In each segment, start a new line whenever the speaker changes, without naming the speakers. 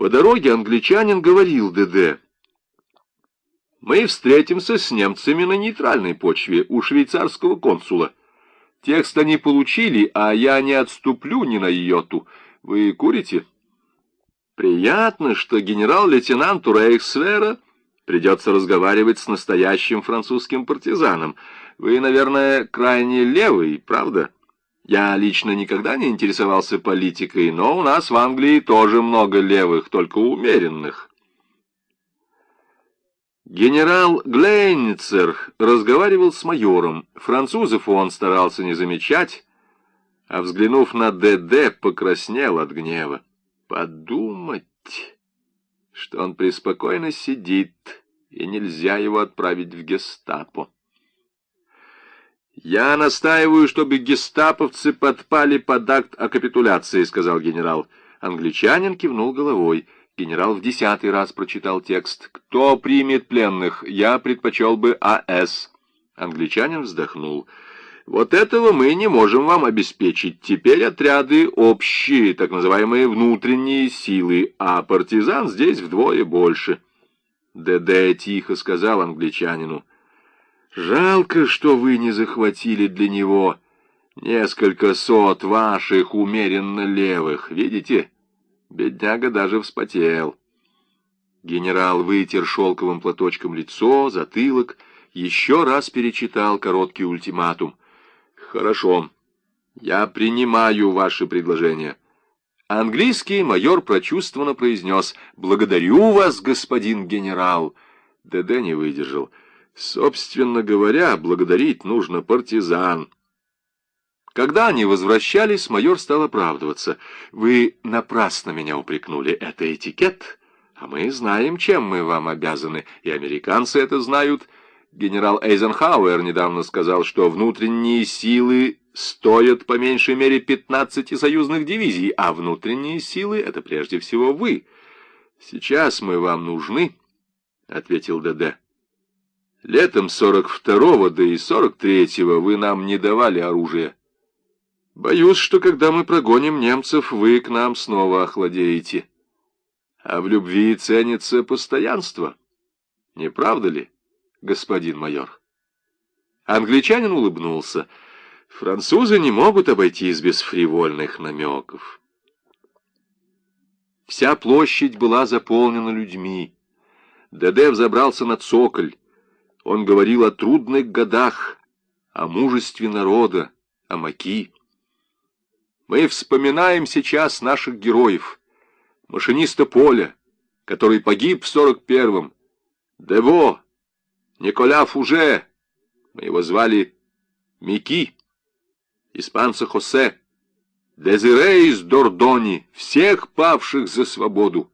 По дороге англичанин говорил ДД. «Мы встретимся с немцами на нейтральной почве у швейцарского консула. Текст они получили, а я не отступлю ни на йоту. Вы курите?» «Приятно, что генерал-лейтенанту Рейхсвера придется разговаривать с настоящим французским партизаном. Вы, наверное, крайне левый, правда?» Я лично никогда не интересовался политикой, но у нас в Англии тоже много левых, только умеренных. Генерал Глейницер разговаривал с майором. Французов он старался не замечать, а, взглянув на ДД, покраснел от гнева. Подумать, что он преспокойно сидит, и нельзя его отправить в гестапо. «Я настаиваю, чтобы гестаповцы подпали под акт о капитуляции», — сказал генерал. Англичанин кивнул головой. Генерал в десятый раз прочитал текст. «Кто примет пленных? Я предпочел бы А.С.» Англичанин вздохнул. «Вот этого мы не можем вам обеспечить. Теперь отряды общие, так называемые внутренние силы, а партизан здесь вдвое больше». ДД тихо сказал англичанину. Жалко, что вы не захватили для него несколько сот ваших умеренно левых. Видите, бедняга даже вспотел. Генерал вытер шелковым платочком лицо, затылок, еще раз перечитал короткий ультиматум. «Хорошо, я принимаю ваше предложение». Английский майор прочувствованно произнес «Благодарю вас, господин генерал». ДД не выдержал. Собственно говоря, благодарить нужно партизан. Когда они возвращались, майор стал оправдываться. «Вы напрасно меня упрекнули. Это этикет, а мы знаем, чем мы вам обязаны, и американцы это знают». Генерал Эйзенхауэр недавно сказал, что внутренние силы стоят по меньшей мере 15 союзных дивизий, а внутренние силы — это прежде всего вы. «Сейчас мы вам нужны», — ответил ДД. Летом сорок второго, да и сорок третьего вы нам не давали оружия. Боюсь, что когда мы прогоним немцев, вы к нам снова охладеете. А в любви ценится постоянство. Не правда ли, господин майор? Англичанин улыбнулся. Французы не могут обойтись без фривольных намеков. Вся площадь была заполнена людьми. ДД взобрался на цоколь. Он говорил о трудных годах, о мужестве народа, о маки. Мы вспоминаем сейчас наших героев. Машиниста Поля, который погиб в сорок первом, Дево, Николя Фуже, мы его звали Мики, испанца Хосе, Дезире из Дордони, всех павших за свободу.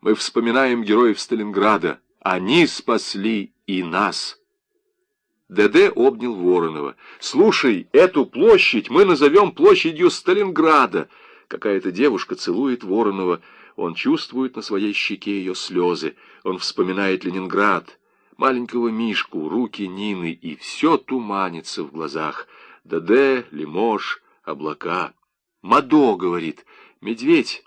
Мы вспоминаем героев Сталинграда. Они спасли и нас. ДД обнял Воронова. «Слушай, эту площадь мы назовем площадью Сталинграда». Какая-то девушка целует Воронова. Он чувствует на своей щеке ее слезы. Он вспоминает Ленинград, маленького Мишку, руки Нины, и все туманится в глазах. ДД, Лимош, облака. «Мадо», — говорит, — «медведь,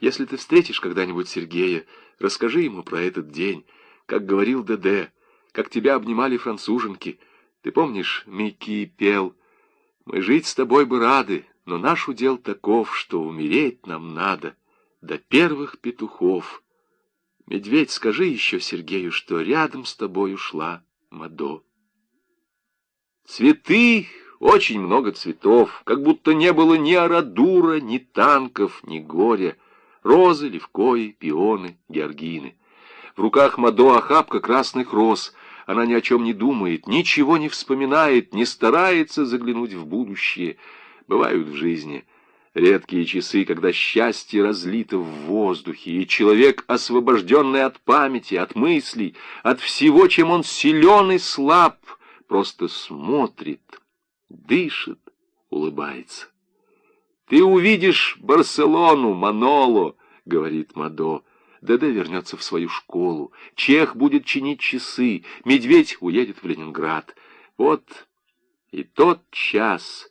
если ты встретишь когда-нибудь Сергея, расскажи ему про этот день, как говорил ДД» как тебя обнимали француженки. Ты помнишь, Микки пел, «Мы жить с тобой бы рады, но наш удел таков, что умереть нам надо до первых петухов». Медведь, скажи еще Сергею, что рядом с тобой ушла Мадо. Цветы, очень много цветов, как будто не было ни арадура, ни танков, ни горя. Розы, левкои, пионы, георгины. В руках Мадо охапка красных роз — она ни о чем не думает, ничего не вспоминает, не старается заглянуть в будущее. Бывают в жизни редкие часы, когда счастье разлито в воздухе, и человек, освобожденный от памяти, от мыслей, от всего, чем он силен и слаб, просто смотрит, дышит, улыбается. «Ты увидишь Барселону, Маноло», — говорит Мадо, — ДД вернется в свою школу, Чех будет чинить часы, Медведь уедет в Ленинград. Вот и тот час,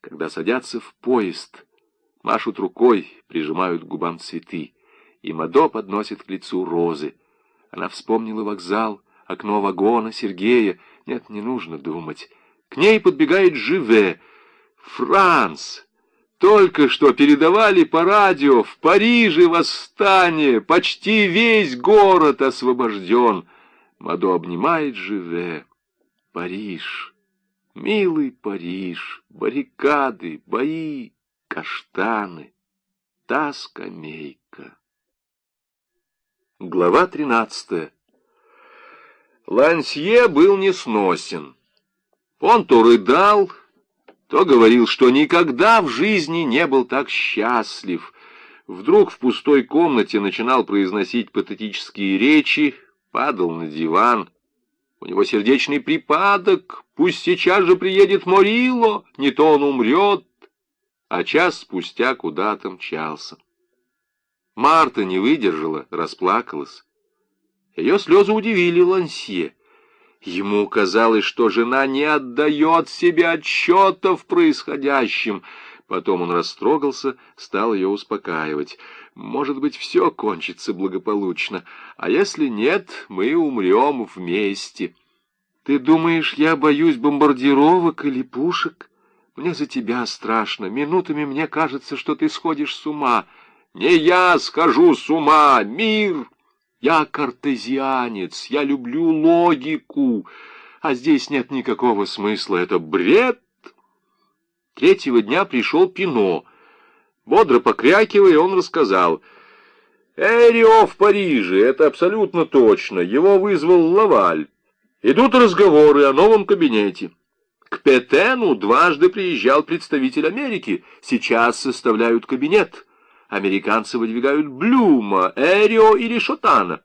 когда садятся в поезд, машут рукой, прижимают к губам цветы. и Мадо подносит к лицу розы. Она вспомнила вокзал, окно вагона, Сергея. Нет, не нужно думать. К ней подбегает Живе. «Франц!» Только что передавали по радио в Париже восстание, почти весь город освобожден. Мадо обнимает Живе. Париж, милый Париж, баррикады, бои, каштаны, та скамейка. Глава тринадцатая. Лансье был несносен. Он то рыдал, то говорил, что никогда в жизни не был так счастлив. Вдруг в пустой комнате начинал произносить патетические речи, падал на диван. У него сердечный припадок, пусть сейчас же приедет Морило, не то он умрет. А час спустя куда-то мчался. Марта не выдержала, расплакалась. Ее слезы удивили Лансье. Ему казалось, что жена не отдает себе отчета в происходящем. Потом он растрогался, стал ее успокаивать. «Может быть, все кончится благополучно, а если нет, мы умрем вместе». «Ты думаешь, я боюсь бомбардировок или пушек? Мне за тебя страшно. Минутами мне кажется, что ты сходишь с ума». «Не я схожу с ума, мир!» Я картезианец, я люблю логику, а здесь нет никакого смысла, это бред. Третьего дня пришел Пино. Бодро покрякивая, он рассказал. «Эрио в Париже, это абсолютно точно, его вызвал Лаваль. Идут разговоры о новом кабинете». К Петену дважды приезжал представитель Америки, сейчас составляют кабинет. Американцы выдвигают Блюма, Эрио или Шотана.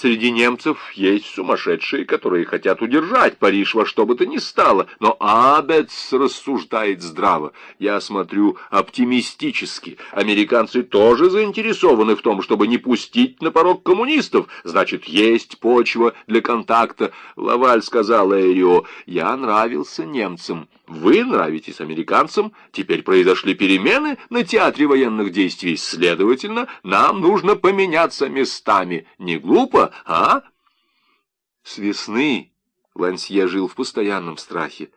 Среди немцев есть сумасшедшие, которые хотят удержать Париж во что бы то ни стало, но Абец рассуждает здраво. Я смотрю оптимистически. Американцы тоже заинтересованы в том, чтобы не пустить на порог коммунистов. Значит, есть почва для контакта. Лаваль сказал Эрио, я нравился немцам. Вы нравитесь американцам. Теперь произошли перемены на театре военных действий. Следовательно, нам нужно поменяться местами. Не глупо? А? С весны Лансье жил в постоянном страхе.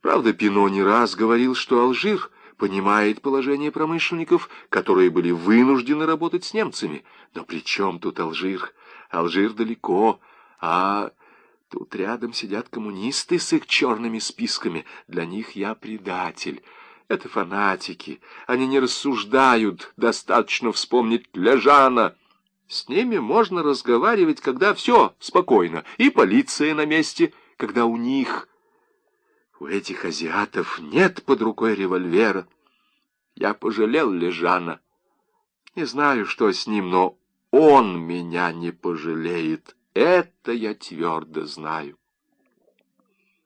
Правда, Пино не раз говорил, что Алжир понимает положение промышленников, которые были вынуждены работать с немцами. Но при чем тут Алжир? Алжир далеко, а тут рядом сидят коммунисты с их черными списками. Для них я предатель. Это фанатики. Они не рассуждают. Достаточно вспомнить Лежана. С ними можно разговаривать, когда все спокойно, и полиция на месте, когда у них... У этих азиатов нет под рукой револьвера. Я пожалел Лежана. Не знаю, что с ним, но он меня не пожалеет. Это я твердо знаю.